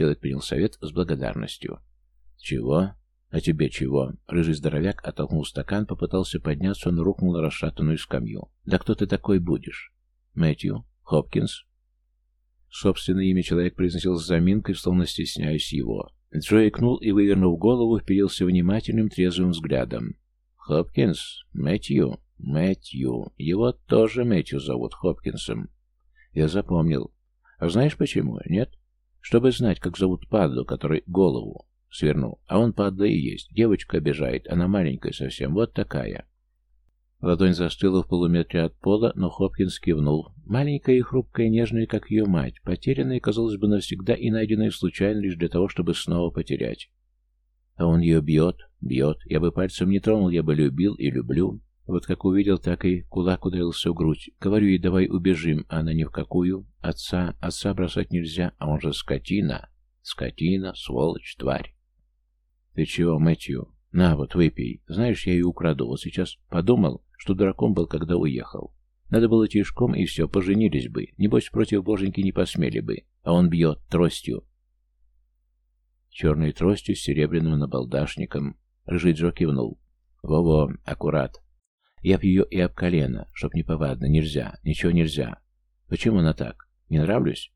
Человек принял совет с благодарностью. «Чего? А тебе чего?» Рыжий здоровяк оттолкнул стакан, попытался подняться, он рухнул на расшатанную скамью. «Да кто ты такой будешь?» «Мэтью? Хопкинс?» Собственное имя человек произносил с заминкой, словно стесняясь его. Джо икнул и, вывернув голову, вперился внимательным, трезвым взглядом. «Хопкинс? Мэтью? Мэтью. Его тоже Мэтью зовут Хопкинсом. Я запомнил. А знаешь почему? Нет? Чтобы знать, как зовут падлу, который голову свернул. А он падла и есть. Девочка обижает, она маленькая совсем, вот такая. Ладонь застыла в полуметре от пола, но Хопкинс кивнул. Маленькая и хрупкая, нежная, как ее мать, потерянная, казалось бы, навсегда и найденная случайно лишь для того, чтобы снова потерять. А он ее бьет, бьет. Я бы пальцем не тронул, я бы любил и люблю. Вот как увидел, так и кулак ударился в грудь. Говорю ей, давай убежим, а она ни в какую. Отца, отца бросать нельзя, а он же скотина. Скотина, сволочь, тварь. Ты чего, Мэтью? На, вот, выпей. Знаешь, я ее украду. Вот сейчас подумал, что дураком был, когда уехал. Надо было тишком, и все, поженились бы. Небось, против боженьки не посмели бы. А он бьет тростью. Черной тростью с серебряным набалдашником. Рыжий Джо кивнул. Во-во, аккурат. Я б ее и об колено, чтоб не повадно. Нельзя, ничего нельзя. Почему она так? Не нравлюсь?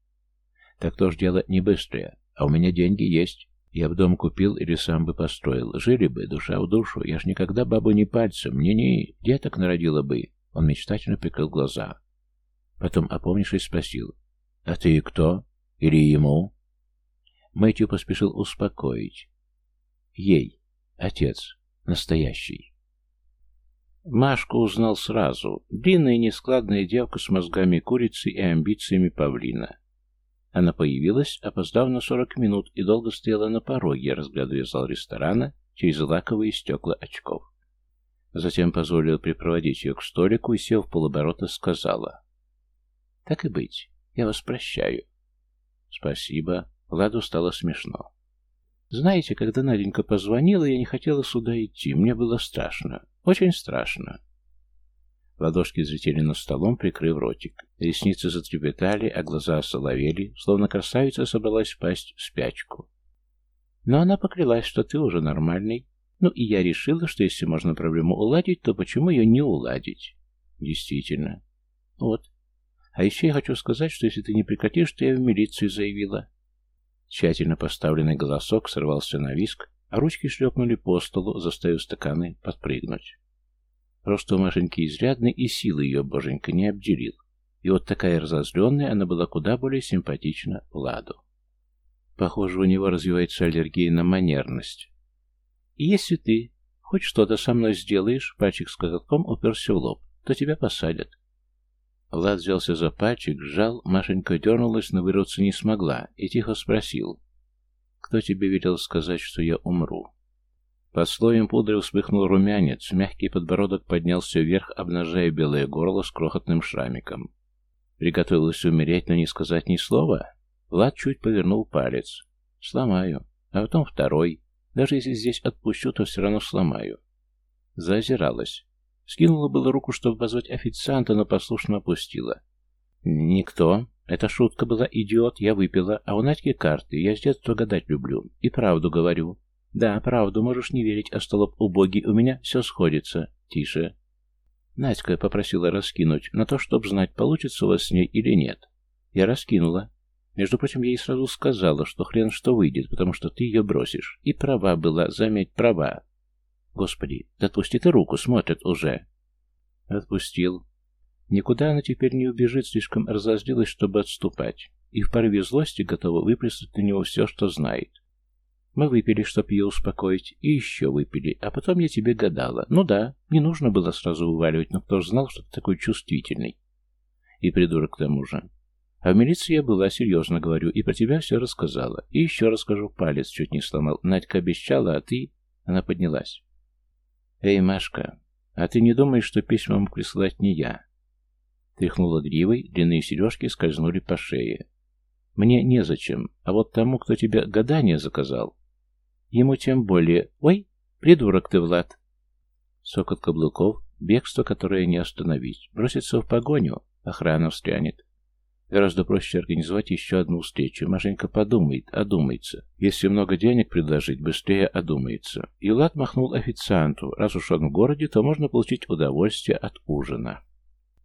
Так то ж дело не быстрое. А у меня деньги есть. Я бы дом купил или сам бы построил. Жили бы, душа в душу. Я ж никогда бабу не пальцем. Не-не, деток народила бы. Он мечтательно прикрыл глаза. Потом, опомнившись, спросил. «А ты кто? Или ему?» Мэтью поспешил успокоить. «Ей. Отец. Настоящий». Машку узнал сразу. Длинная нескладная девка с мозгами курицы и амбициями павлина. Она появилась, опоздав на сорок минут, и долго стояла на пороге, разглядывая зал ресторана через лаковые стекла очков. Затем позволила припроводить ее к столику и, сев полоборота, сказала. «Так и быть, я вас прощаю». «Спасибо». Владу стало смешно. «Знаете, когда Наденька позвонила, я не хотела сюда идти. Мне было страшно. Очень страшно. Ладошки взлетели над столом, прикрыв ротик. Ресницы затрепетали, а глаза осоловели, словно красавица собралась впасть в спячку. Но она поклялась, что ты уже нормальный. Ну и я решила, что если можно проблему уладить, то почему ее не уладить? Действительно. Вот. А еще я хочу сказать, что если ты не прекратишь, то я в милицию заявила. Тщательно поставленный голосок сорвался на виск, а ручки шлепнули по столу, заставив стаканы подпрыгнуть. Просто у Машеньки изрядный, и силы ее боженька не обделил. И вот такая разозленная, она была куда более симпатична Владу. Похоже, у него развивается аллергия на манерность. И если ты хоть что-то со мной сделаешь, пальчик с коготком уперся в лоб, то тебя посадят. Влад взялся за пальчик, сжал, Машенька дернулась, но вырваться не смогла, и тихо спросил. Кто тебе велел сказать, что я умру? Под слоем пудры вспыхнул румянец, мягкий подбородок поднялся вверх, обнажая белое горло с крохотным шрамиком. Приготовилась умереть, но не сказать ни слова? Влад чуть повернул палец. Сломаю. А потом второй. Даже если здесь отпущу, то все равно сломаю. Зазиралась. Скинула было руку, чтобы позвать официанта, но послушно опустила. «Никто. Это шутка была, идиот, я выпила, а у Надьки карты, я с детства гадать люблю. И правду говорю. Да, правду, можешь не верить, а столоп убогий, у меня все сходится. Тише. Надька попросила раскинуть, на то, чтобы знать, получится у вас с ней или нет. Я раскинула. Между прочим, я ей сразу сказала, что хрен что выйдет, потому что ты ее бросишь. И права была, заметь, права. Господи, да отпусти ты руку, смотрят уже. Отпустил. Никуда она теперь не убежит, слишком разозлилась, чтобы отступать, и в порыве злости готова выплеснуть на него все, что знает. Мы выпили, чтоб ее успокоить, и еще выпили, а потом я тебе гадала. Ну да, не нужно было сразу вываливать, но кто ж знал, что ты такой чувствительный. И придурок к тому же. А в милиции я была, серьезно говорю, и про тебя все рассказала. И еще расскажу, палец чуть не сломал. Надька обещала, а ты... Она поднялась. Эй, Машка, а ты не думаешь, что письма мог присылать не я? Тряхнула гривой, длинные сережки скользнули по шее. Мне незачем, а вот тому, кто тебе гадание заказал, ему тем более. Ой, придурок ты, Влад. Сокот каблуков, бегство, которое не остановить. Бросится в погоню, охрана встрянет. Гораздо проще организовать еще одну встречу. Машенька подумает, одумается. Если много денег предложить, быстрее одумается. И Влад махнул официанту. Раз уж он в городе, то можно получить удовольствие от ужина.